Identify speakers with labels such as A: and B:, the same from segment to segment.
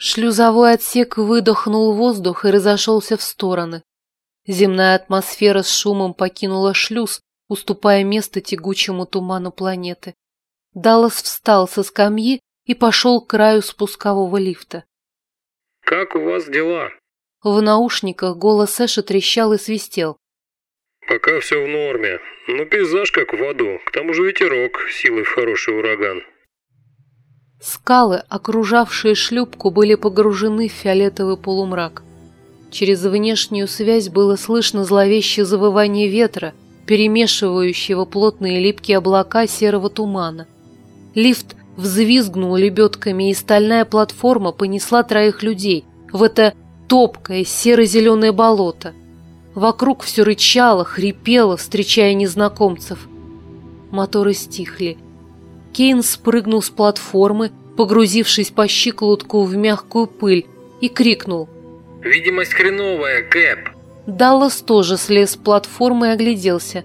A: Шлюзовой отсек выдохнул воздух и разошелся в стороны. Земная атмосфера с шумом покинула шлюз, уступая место тягучему туману планеты. Даллас встал со скамьи и пошел к краю спускового лифта.
B: «Как у вас дела?»
A: В наушниках голос Эша трещал и свистел.
B: «Пока все в норме, но пейзаж как в аду, к тому же ветерок, силой в хороший ураган».
A: Скалы, окружавшие шлюпку, были погружены в фиолетовый полумрак. Через внешнюю связь было слышно зловещее завывание ветра, перемешивающего плотные липкие облака серого тумана. Лифт взвизгнул лебедками, и стальная платформа понесла троих людей в это топкое серо-зеленое болото. Вокруг все рычало, хрипело, встречая незнакомцев. Моторы стихли. Кейн спрыгнул с платформы, погрузившись по щиколотку в мягкую пыль, и крикнул.
B: «Видимость хреновая, Кэп!»
A: Даллас тоже слез с платформы и огляделся.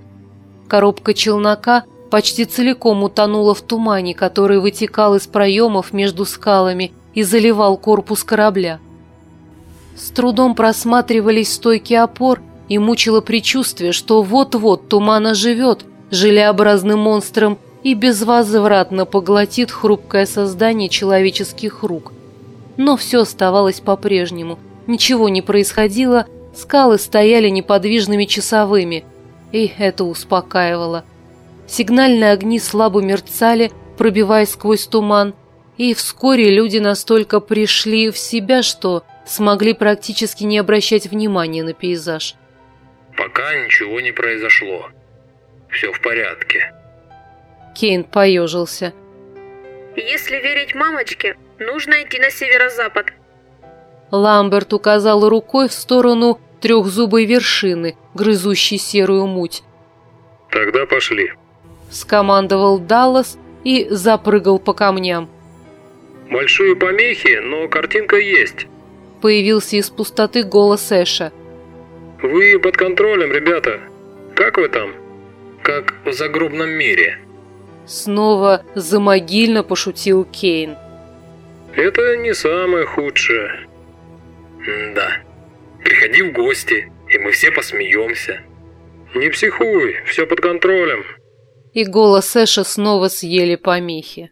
A: Коробка челнока почти целиком утонула в тумане, который вытекал из проемов между скалами и заливал корпус корабля. С трудом просматривались стойки опор, и мучило предчувствие, что вот-вот туман оживет, желеобразным монстром и безвозвратно поглотит хрупкое создание человеческих рук. Но все оставалось по-прежнему. Ничего не происходило, скалы стояли неподвижными часовыми, и это успокаивало. Сигнальные огни слабо мерцали, пробиваясь сквозь туман, и вскоре люди настолько пришли в себя, что смогли практически не обращать внимания на пейзаж.
B: «Пока ничего не произошло. Все в порядке».
A: Кейн поежился.
C: Если верить мамочке, нужно идти на северо-запад.
A: Ламберт указал рукой в сторону трехзубой вершины, грызущей серую муть.
B: «Тогда пошли», —
A: скомандовал Даллас и запрыгал по камням.
B: «Большие помехи, но картинка есть», —
A: появился из пустоты голос Эша.
B: «Вы под контролем, ребята. Как вы там?» «Как в загробном мире»,
A: Снова замогильно пошутил Кейн.
B: Это не самое худшее. Да. Приходи в гости, и мы все посмеемся. Не психуй, все под контролем.
A: И голос Эша снова съели помехи.